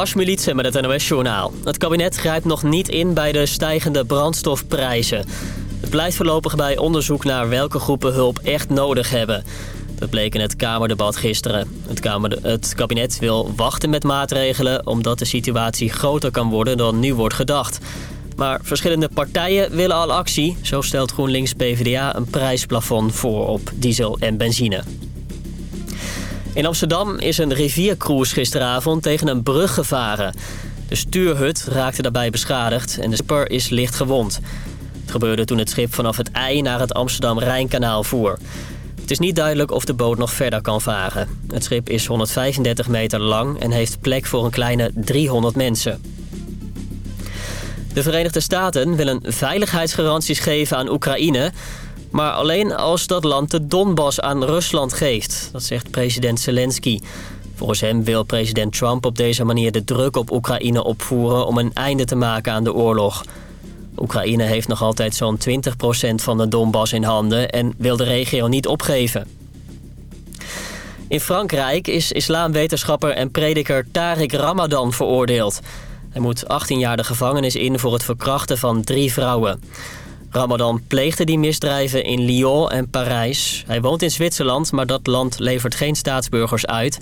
Asmilietse met het NOS-journaal. Het kabinet grijpt nog niet in bij de stijgende brandstofprijzen. Het blijft voorlopig bij onderzoek naar welke groepen hulp echt nodig hebben. Dat bleek in het Kamerdebat gisteren. Het, het kabinet wil wachten met maatregelen... omdat de situatie groter kan worden dan nu wordt gedacht. Maar verschillende partijen willen al actie. Zo stelt GroenLinks-PVDA een prijsplafond voor op diesel en benzine. In Amsterdam is een riviercruise gisteravond tegen een brug gevaren. De stuurhut raakte daarbij beschadigd en de spur is licht gewond. Het gebeurde toen het schip vanaf het IJ naar het Amsterdam-Rijnkanaal voer. Het is niet duidelijk of de boot nog verder kan varen. Het schip is 135 meter lang en heeft plek voor een kleine 300 mensen. De Verenigde Staten willen veiligheidsgaranties geven aan Oekraïne... Maar alleen als dat land de Donbass aan Rusland geeft. Dat zegt president Zelensky. Volgens hem wil president Trump op deze manier de druk op Oekraïne opvoeren... om een einde te maken aan de oorlog. Oekraïne heeft nog altijd zo'n 20% van de Donbass in handen... en wil de regio niet opgeven. In Frankrijk is islamwetenschapper en prediker Tariq Ramadan veroordeeld. Hij moet 18 jaar de gevangenis in voor het verkrachten van drie vrouwen. Ramadan pleegde die misdrijven in Lyon en Parijs. Hij woont in Zwitserland, maar dat land levert geen staatsburgers uit.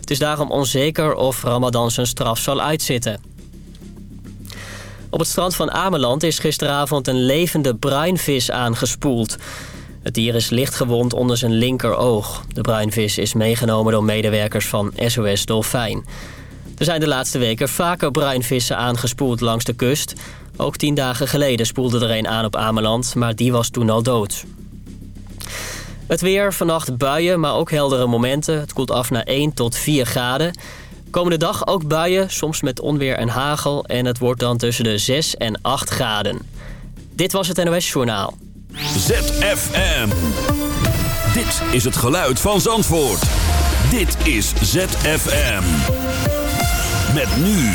Het is daarom onzeker of Ramadan zijn straf zal uitzitten. Op het strand van Ameland is gisteravond een levende bruinvis aangespoeld. Het dier is licht gewond onder zijn linkeroog. De bruinvis is meegenomen door medewerkers van SOS Dolfijn. Er zijn de laatste weken vaker bruinvissen aangespoeld langs de kust... Ook tien dagen geleden spoelde er een aan op Ameland, maar die was toen al dood. Het weer, vannacht buien, maar ook heldere momenten. Het koelt af naar 1 tot 4 graden. Komende dag ook buien, soms met onweer en hagel. En het wordt dan tussen de 6 en 8 graden. Dit was het NOS Journaal. ZFM. Dit is het geluid van Zandvoort. Dit is ZFM. Met nu...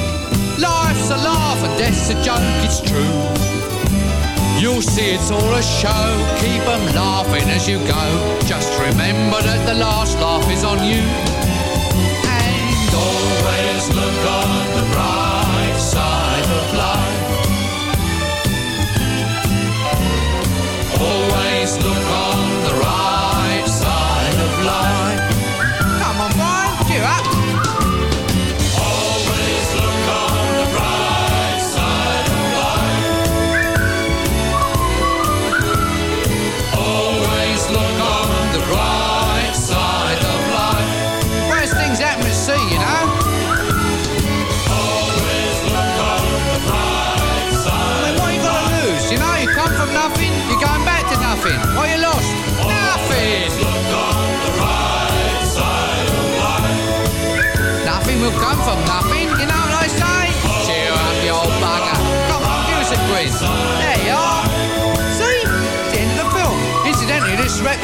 Life's a laugh and death's a joke, it's true. You'll see it's all a show, keep them laughing as you go. Just remember that the last laugh is on you.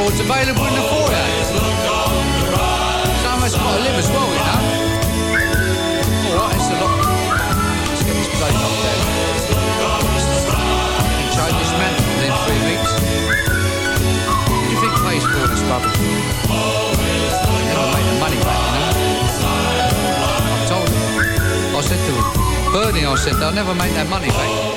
This record's available in the foyer. Someone's got to live as oh, well, er you know. Alright, it's a er lot. Let's get this place up there. Change this man within three weeks. What do you think pays for all this rubbish? Never make the money back, you know. I told him. I said to him, Bernie, I said, they'll never make that money back.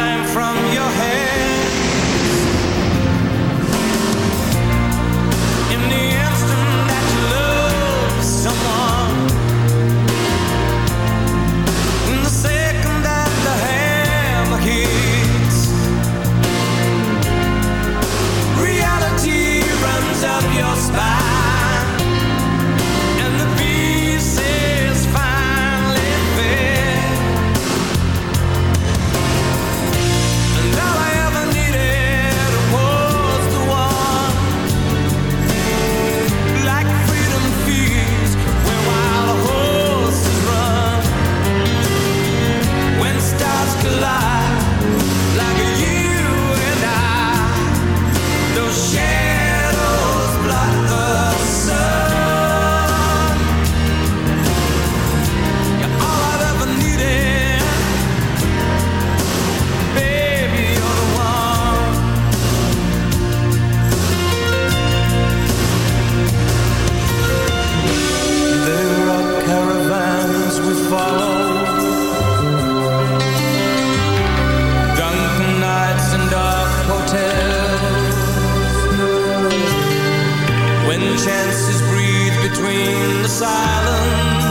chances breathe between the silence.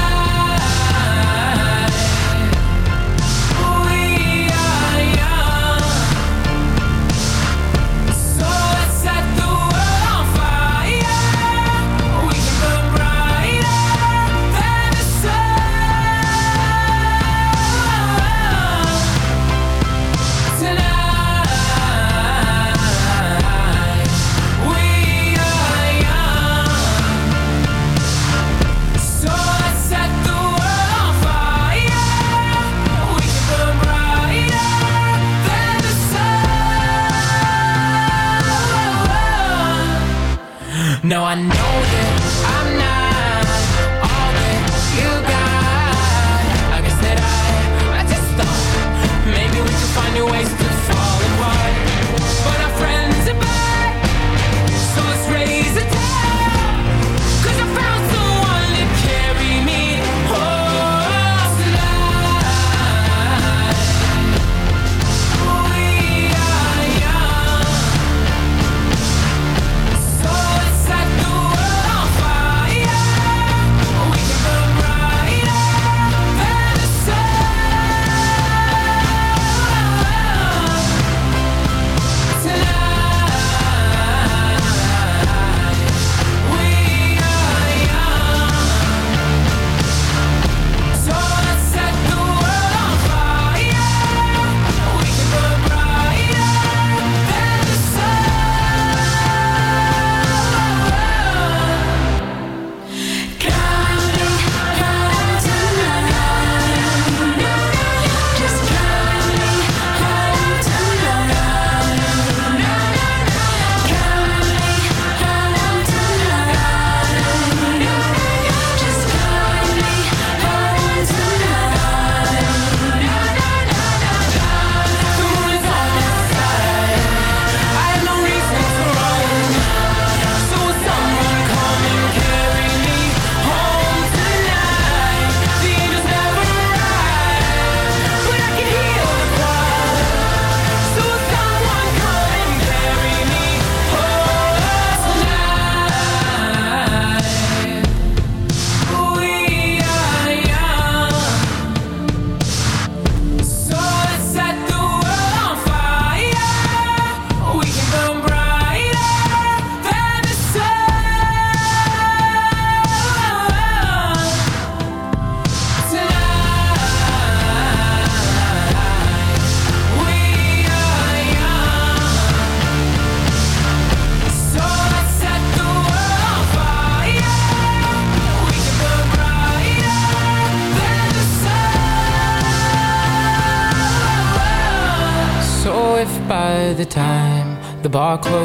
No, I know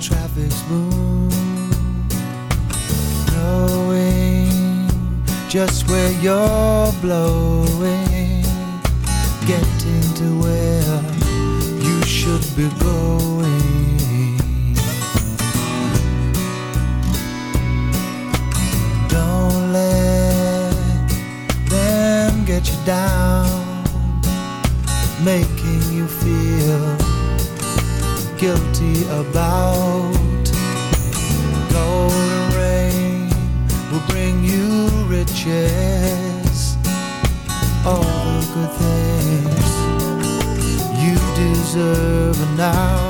Traffic's boom. Knowing just where you're blowing. Getting to where you should be going. Don't let them get you down, making you feel guilty about golden rain will bring you riches, all the good things you deserve now.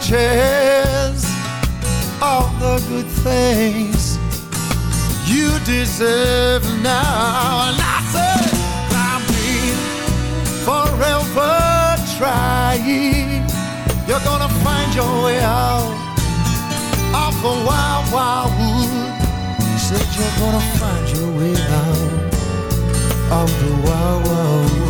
Riches, all the good things you deserve now. And I say, I'm forever trying. You're gonna find your way out of the wild, wild wood. Said you're gonna find your way out of the wild, wild wood.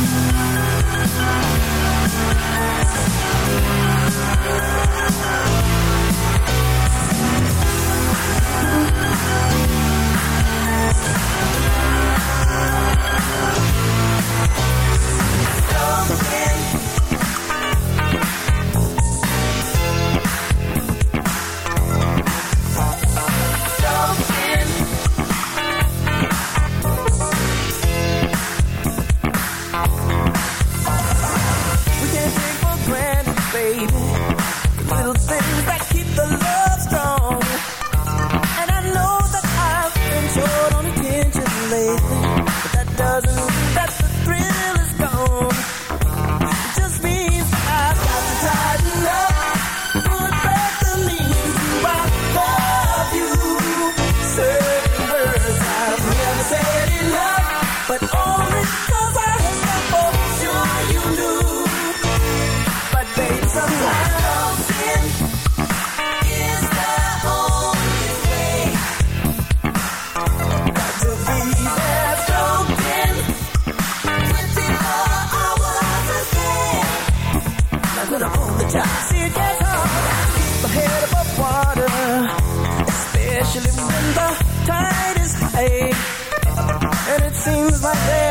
It seems